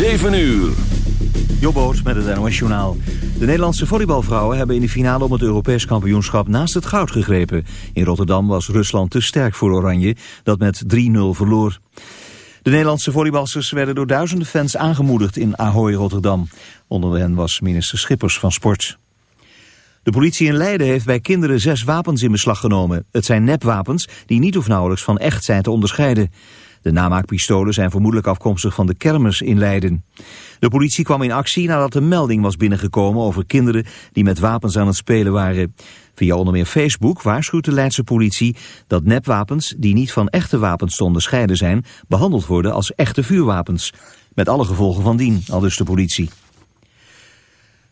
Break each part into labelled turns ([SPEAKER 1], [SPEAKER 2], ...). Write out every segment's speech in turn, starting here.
[SPEAKER 1] 7 uur.
[SPEAKER 2] Jobboot met het NOS Journaal. De Nederlandse volleybalvrouwen hebben in de finale om het Europees kampioenschap naast het goud gegrepen. In Rotterdam was Rusland te sterk voor Oranje, dat met 3-0 verloor. De Nederlandse volleybalsters werden door duizenden fans aangemoedigd in Ahoy, Rotterdam. Onder hen was minister Schippers van Sport. De politie in Leiden heeft bij kinderen zes wapens in beslag genomen. Het zijn nepwapens die niet of nauwelijks van echt zijn te onderscheiden. De namaakpistolen zijn vermoedelijk afkomstig van de kermis in Leiden. De politie kwam in actie nadat een melding was binnengekomen over kinderen die met wapens aan het spelen waren. Via onder meer Facebook waarschuwt de Leidse politie dat nepwapens die niet van echte wapens te onderscheiden zijn, behandeld worden als echte vuurwapens. Met alle gevolgen van dien, al dus de politie.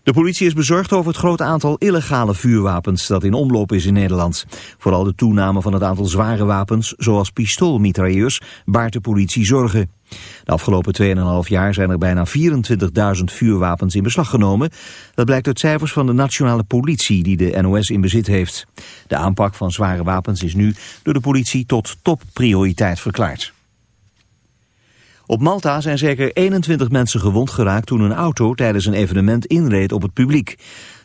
[SPEAKER 2] De politie is bezorgd over het grote aantal illegale vuurwapens dat in omloop is in Nederland. Vooral de toename van het aantal zware wapens, zoals pistoolmitrailleurs, baart de politie zorgen. De afgelopen 2,5 jaar zijn er bijna 24.000 vuurwapens in beslag genomen. Dat blijkt uit cijfers van de nationale politie die de NOS in bezit heeft. De aanpak van zware wapens is nu door de politie tot topprioriteit verklaard. Op Malta zijn zeker 21 mensen gewond geraakt toen een auto tijdens een evenement inreed op het publiek.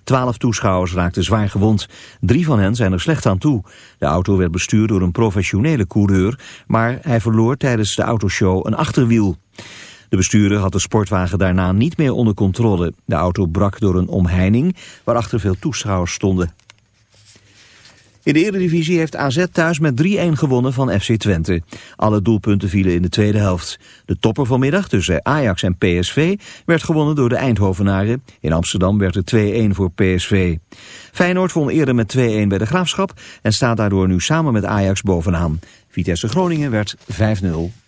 [SPEAKER 2] Twaalf toeschouwers raakten zwaar gewond. Drie van hen zijn er slecht aan toe. De auto werd bestuurd door een professionele coureur, maar hij verloor tijdens de autoshow een achterwiel. De bestuurder had de sportwagen daarna niet meer onder controle. De auto brak door een omheining waarachter veel toeschouwers stonden. In de Eredivisie heeft AZ thuis met 3-1 gewonnen van FC Twente. Alle doelpunten vielen in de tweede helft. De topper vanmiddag tussen Ajax en PSV werd gewonnen door de Eindhovenaren. In Amsterdam werd het 2-1 voor PSV. Feyenoord won eerder met 2-1 bij de Graafschap en staat daardoor nu samen met Ajax bovenaan. Vitesse Groningen werd 5-0.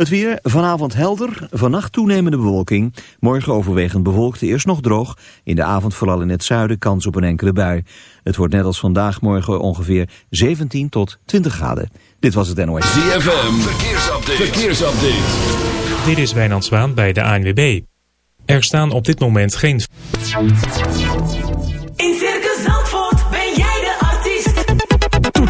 [SPEAKER 2] Het weer, vanavond helder, vannacht toenemende bewolking. Morgen overwegend bewolkt, eerst nog droog. In de avond vooral in het zuiden kans op een enkele bui. Het wordt net als vandaag morgen ongeveer 17 tot 20 graden. Dit was het NOS.
[SPEAKER 1] ZFM, verkeersupdate. verkeersupdate.
[SPEAKER 3] Dit is Wijnand Zwaan bij de ANWB. Er staan op dit moment geen...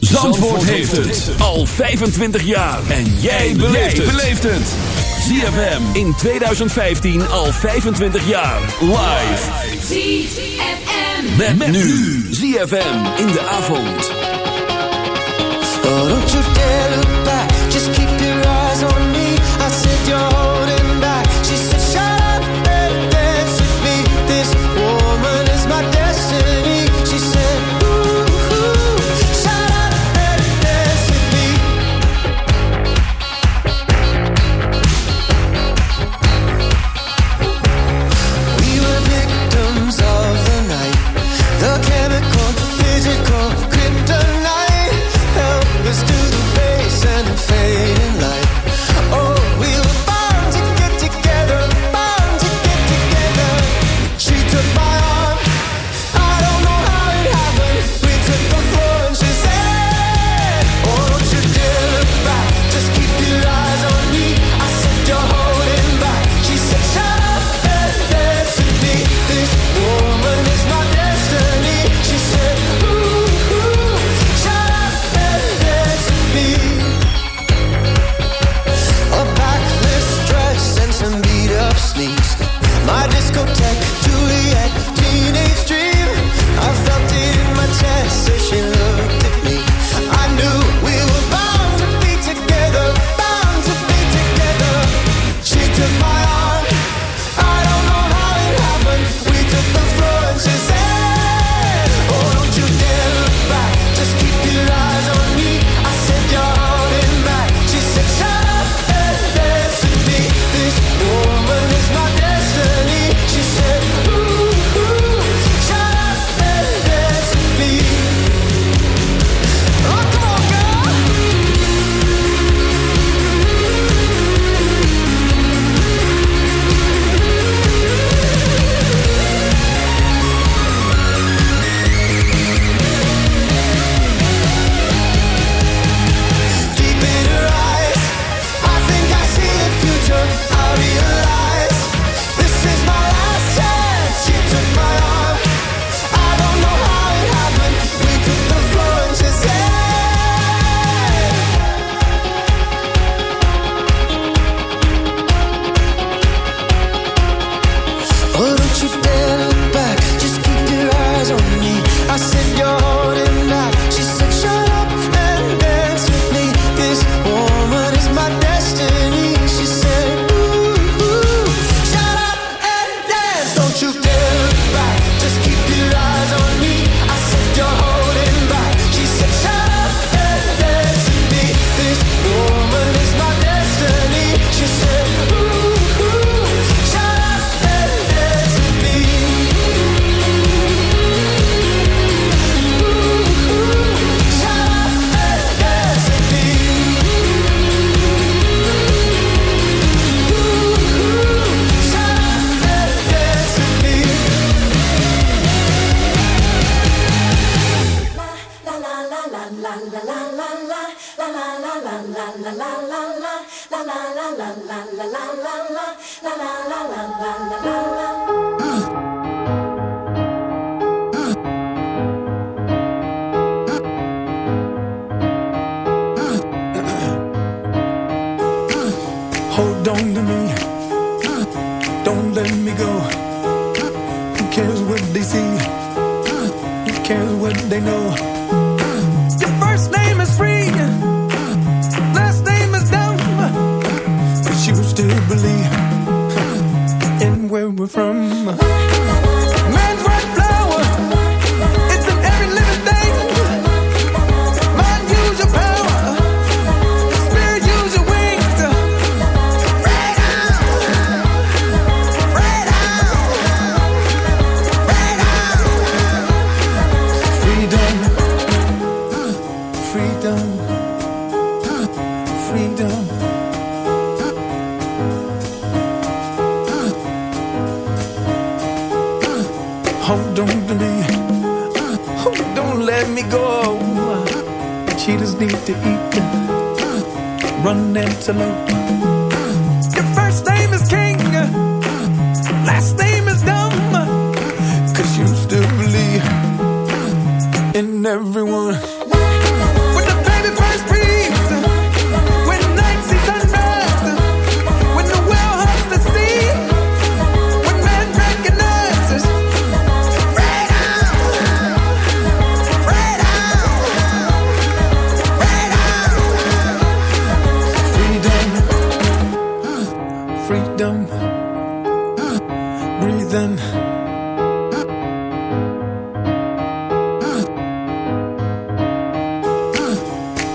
[SPEAKER 1] Zandvoort heeft het al 25 jaar. En jij beleeft het. ZFM in 2015 al 25 jaar. Live.
[SPEAKER 4] ZFM.
[SPEAKER 1] Met, met nu. ZFM in de avond.
[SPEAKER 5] Oh, don't you dare look back. Just keep your eyes on me. I said you're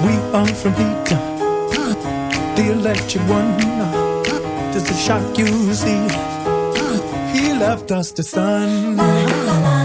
[SPEAKER 5] We
[SPEAKER 6] are from Peter, the electric one. Just a shock you see, he left us the sun.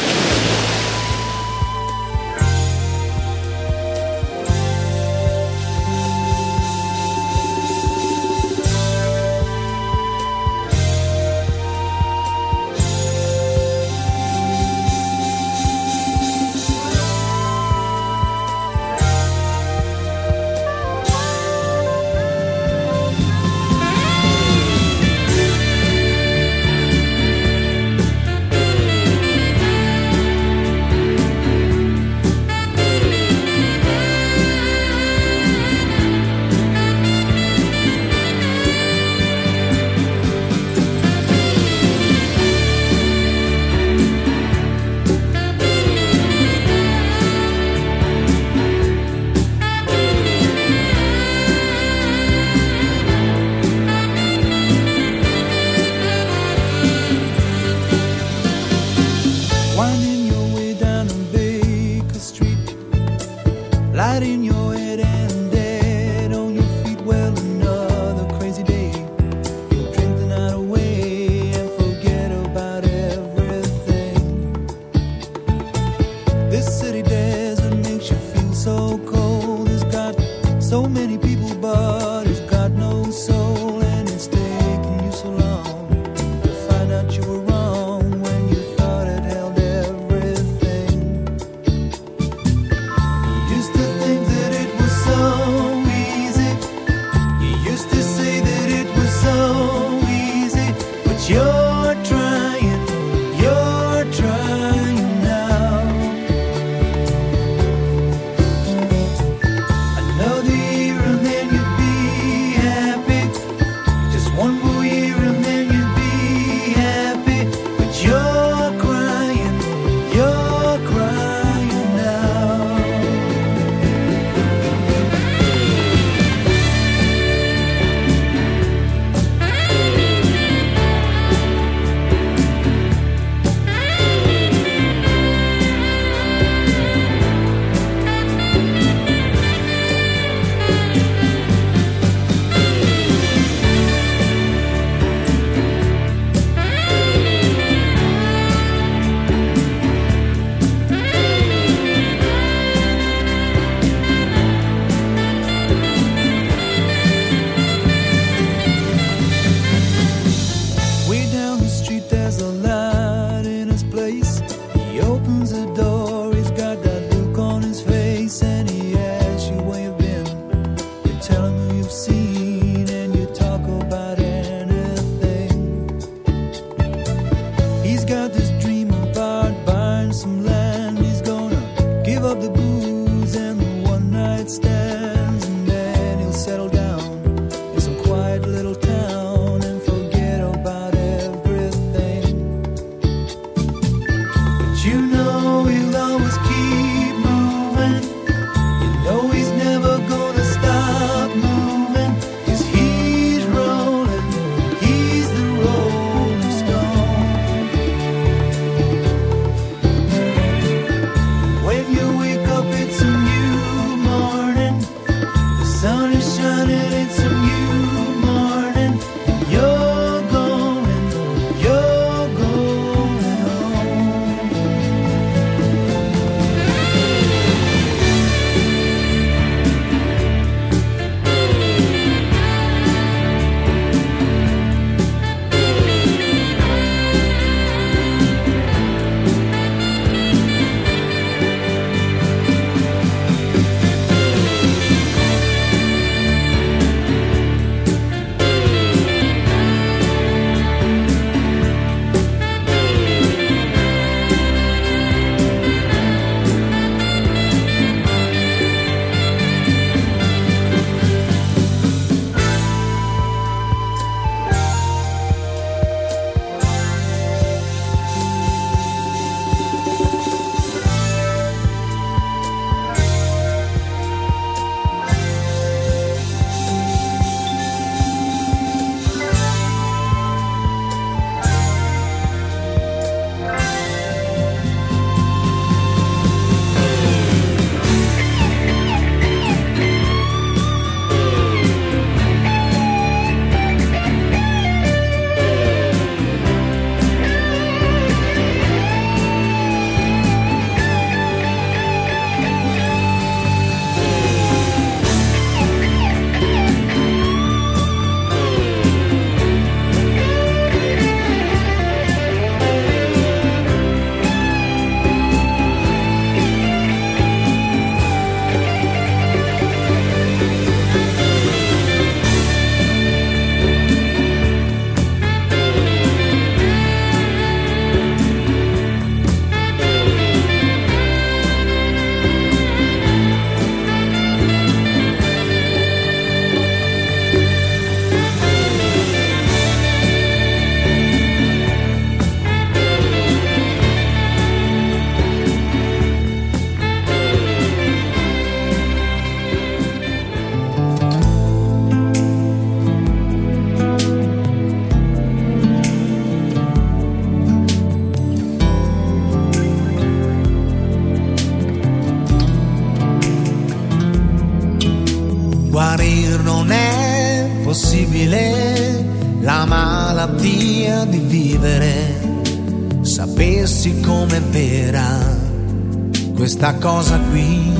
[SPEAKER 5] Questa cosa qui.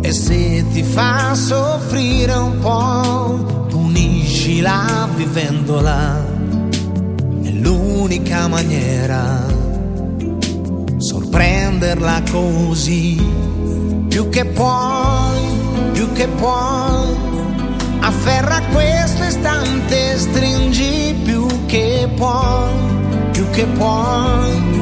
[SPEAKER 5] E se ti fa soffrire un po', puniscila vivendola. È l'unica maniera sorprenderla così. Più che puoi, più che puoi, afferra questo istante, stringi più che puoi, più che puoi,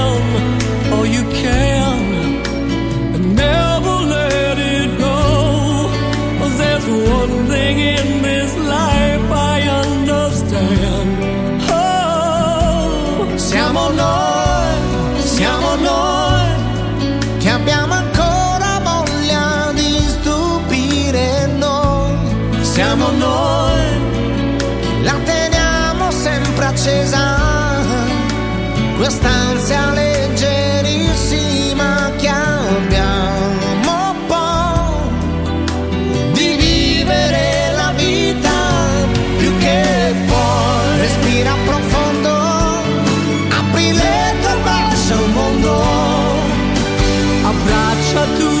[SPEAKER 5] Quest'ansia leggerissima che abbiamo poi di vivere la vita più che puoi. Respira profondo, apri le tue braccia al mondo.
[SPEAKER 7] abbraccia tutto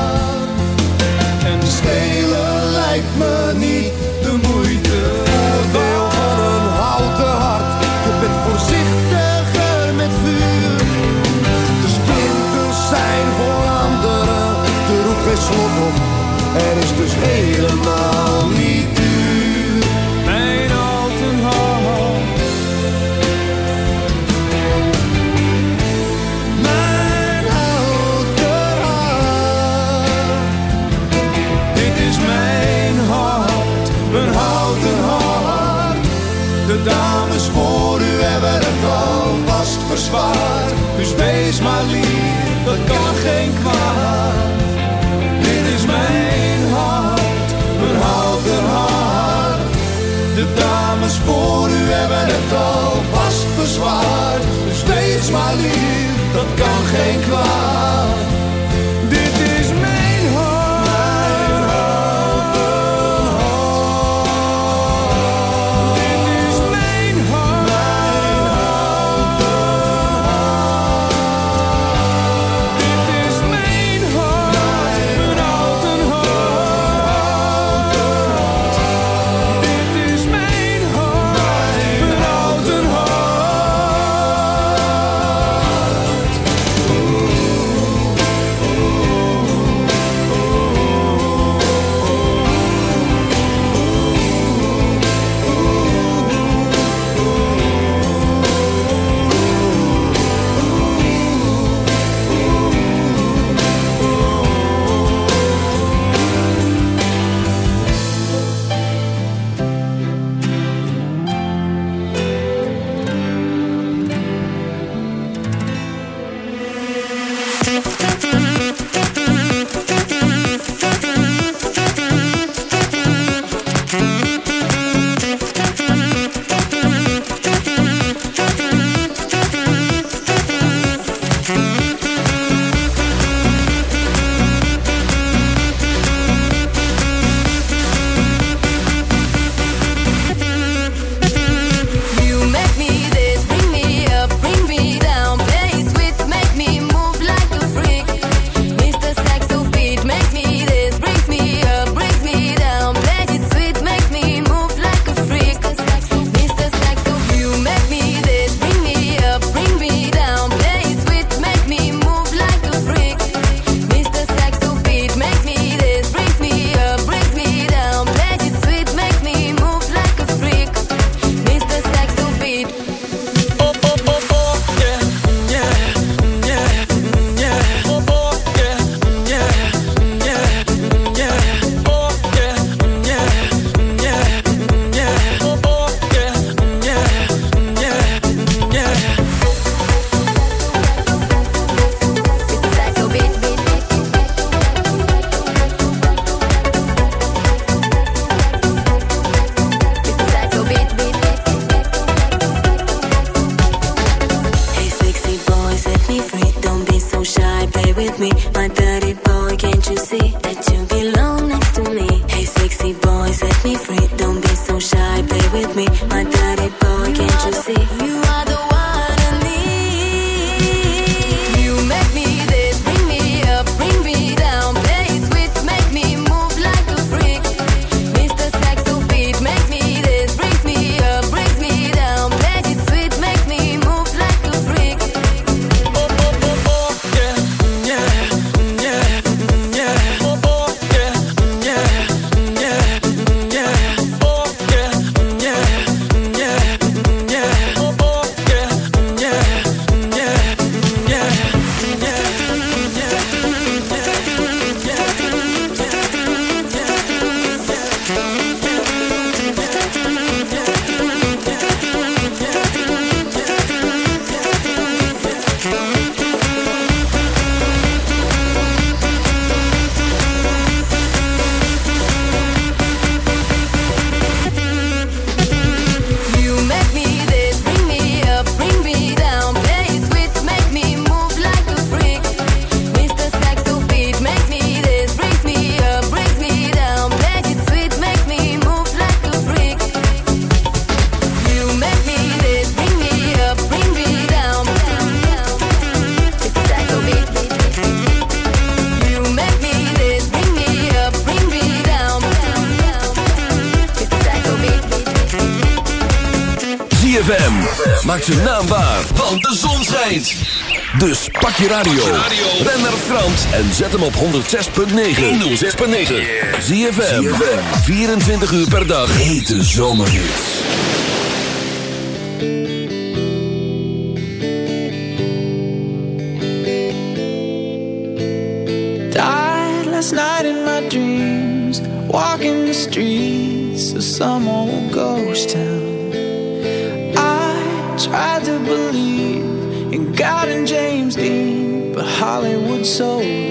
[SPEAKER 1] En zet hem op 106.9. 106.9. Zie 24 uur per dag. Hete zomerhits.
[SPEAKER 8] Died last night in my dreams. Walking the streets of some old ghost town. I tried to believe in God and James Dean. But Hollywood sold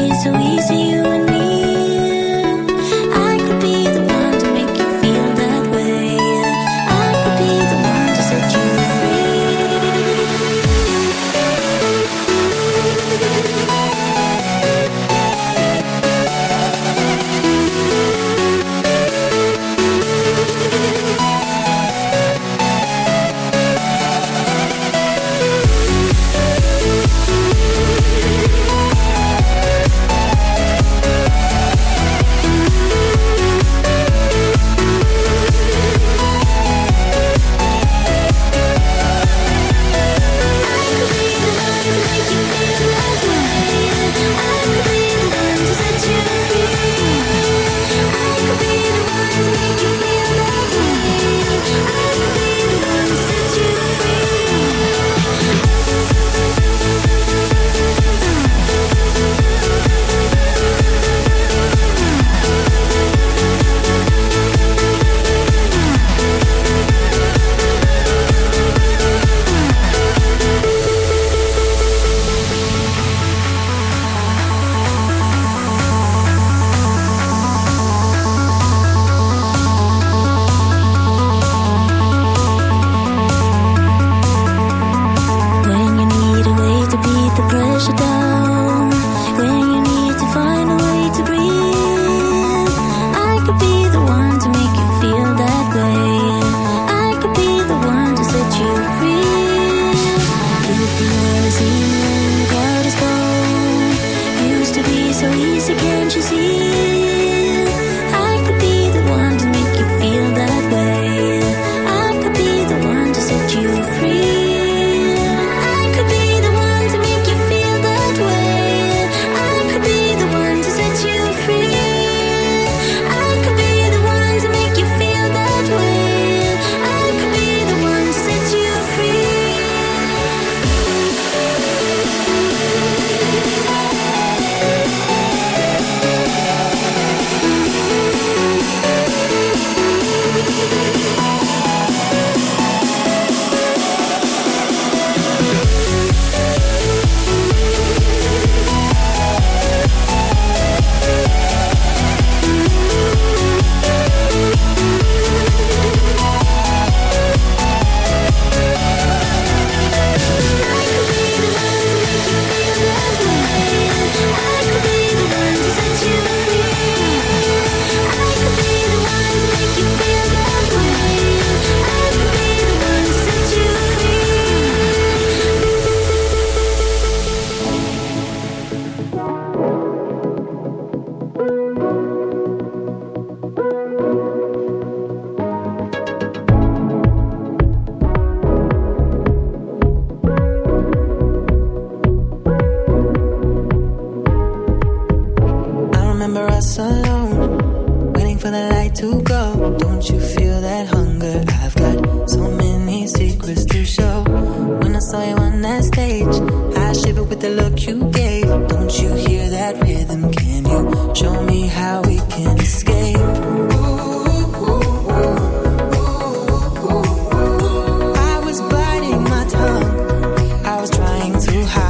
[SPEAKER 9] it's so
[SPEAKER 10] easy
[SPEAKER 8] when too high.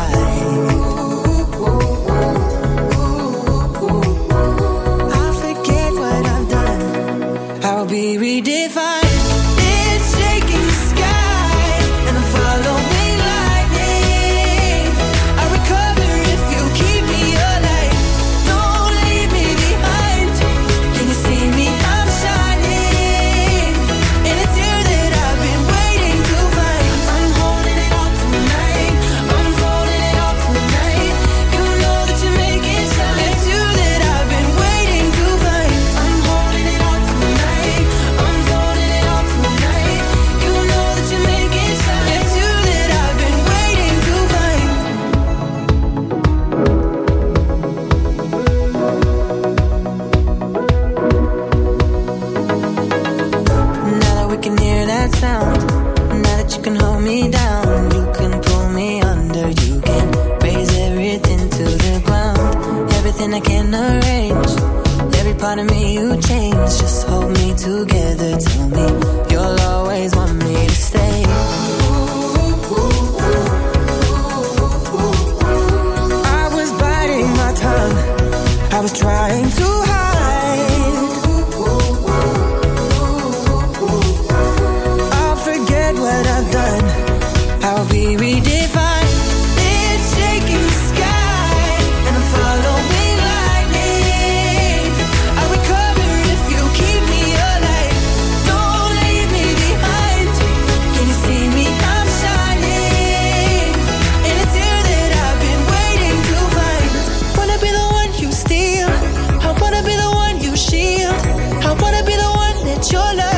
[SPEAKER 8] I wanna be the one that you're.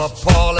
[SPEAKER 11] appalling.